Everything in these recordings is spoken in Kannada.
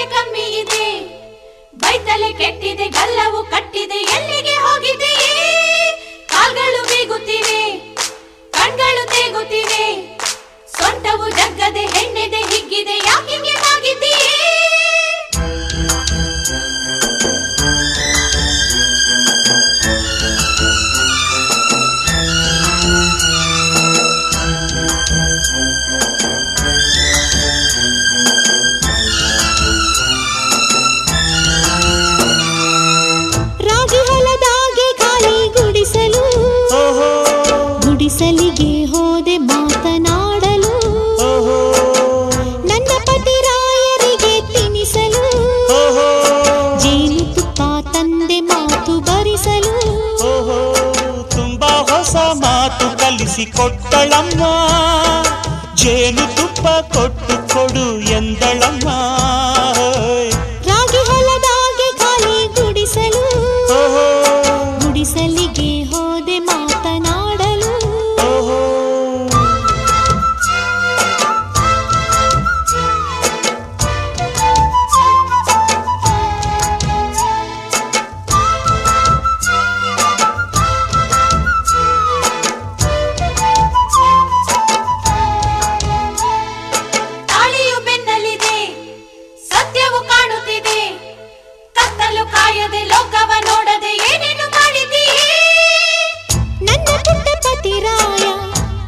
ಬೆಲೆ ಕಮ್ಮಿ ಇದೆ. ಬೈತಲೆ ಕೆಟ್ಟಿದೆ ಗಲ್ಲವು ಕಟ್ಟಿದೆ ಎಲ್ಲಿಗೆ ಹೋಗಿದೆಯೇ ಮಾತು ಕಲಿಸಿ ಕೊಟ್ಟಳಮ್ಮ ಜೇನು ತುಪ್ಪ ಕೊಟ್ಟು ಕೊಡು ಎಂದಳಮ್ಮ ಕಾಯದೆ ಲೋಕವ ನೋಡದೆ ಏನೇನು ಮಾಡಿದ್ದೀಯೇ ನನ್ನ ಪುಟ್ಟ ಪತಿ ರಾಯ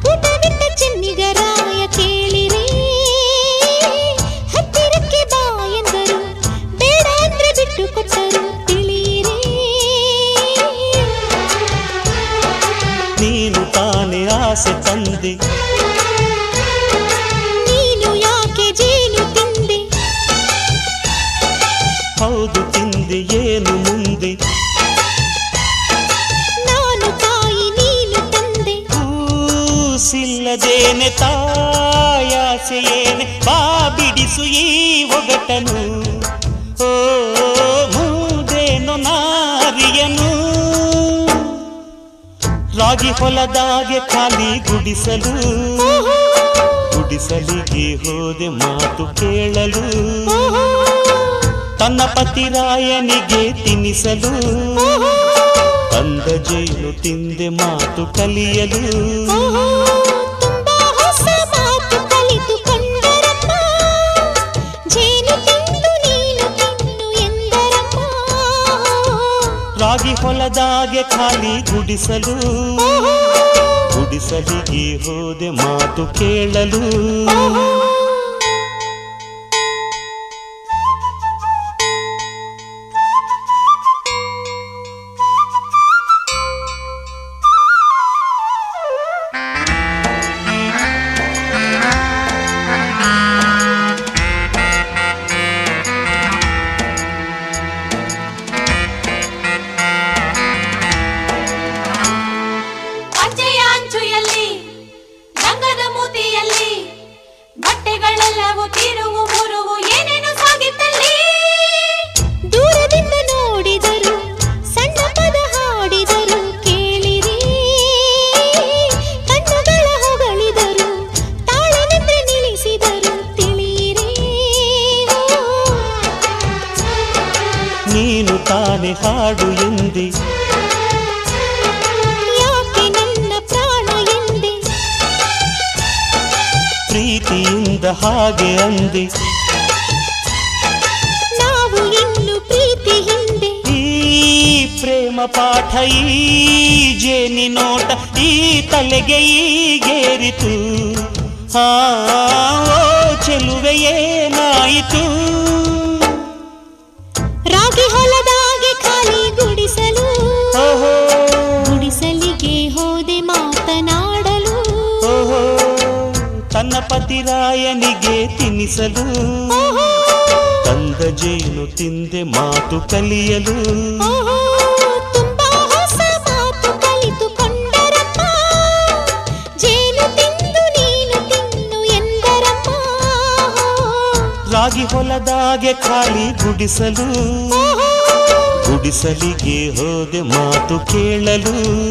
ಪುಟವಿಟ್ಟ ಚೆನ್ನಿಗರಾಯ ಕೇಳಿರಿ. ಹತ್ತಿರಕ್ಕೆ ಬಾ ಎಂದರು ಬೇಡ ಅಂದ್ರೆ ಬಿಟ್ಟು ಕೊಟ್ಟರು ತಿಳಿಯಿರಿ. ನೀನು ತಾನೇ ಆಸೆ ತಂದೆ ಕೂಸಿಲ್ಲದೇನೆ ತಾಯಾಸೆಯೇನೆ ಬಾ ಬಿಡಿಸು ಈ ಒಗಟನು. ಓ ಮೂದೇನು ನಾರಿಯನು. ರಾಗಿ ಹೊಲದಾಗೆ ಖಾಲಿ ಗುಡಿಸಲು. ಗುಡಿಸಲಿಗೆ ಹೋದೆ ಮಾತು ಕೇಳಲು. ತನ್ನ ಪತಿರಾಯನಿಗೆ ತಿನ್ನಿಸಲು. ಅಂದ ತಂದ ಜೈಲು ತಿಂದೆ ಮಾತು ಕಲಿಯಲು. ರಾಗಿ ಹೊಲದಾಗೆ ಖಾಲಿ ಗುಡಿಸಲು. ಗುಡಿಸಲಿಗೆ ಹೋದೆ ಮಾತು ಕೇಳಲು. ಬಟ್ಟೆಗಳೆಲ್ಲವೂ ತಿರುವು ಮುರುವು ಏನೇನು ಸಾಗಿತ್ತಲ್ಲಿ ದೂರದಿಂದ ನೋಡಿದರು ಸಣ್ಣ ಪದ ಹಾಡಿದರು ಕೇಳಿರಿ. ಕಣ್ಣುಗಳ ಹೊಗಳಿದರು ತಾಳನಿಂದ ನಿಲ್ಲಿಸಿದರು ತಿಳಿಯಿರಿ. ನೀನು ತಾನೆ ಹಾಡು ಎಂದೆ. ಪ್ರೀತಿಯಿಂದ ಹಾಗೆ ಅಂದೆ ನಾವು ಇನ್ನು ಪ್ರೀತಿ ಹಿಂದೆ ಈ ಪ್ರೇಮ ಪಾಠ ಈ ಜೇನಿ ನೋಟ ಈ ತಲೆಗೆ ಈಗೇರಿತು ಹಾ ಓ ಪತಿರಾಯನಿಗೆ ತಿನ್ನಿಸಲು. ತಂದ ಜೇನು ತಿಂದೆ ಮಾತು ಕಲಿಯಲು. ರಾಗಿ ಹೊಲದಾಗೆ ಖಾಲಿ ಗುಡಿಸಲು. ಗುಡಿಸಲಿಗೆ ಹೋದೆ ಮಾತು ಕೇಳಲು.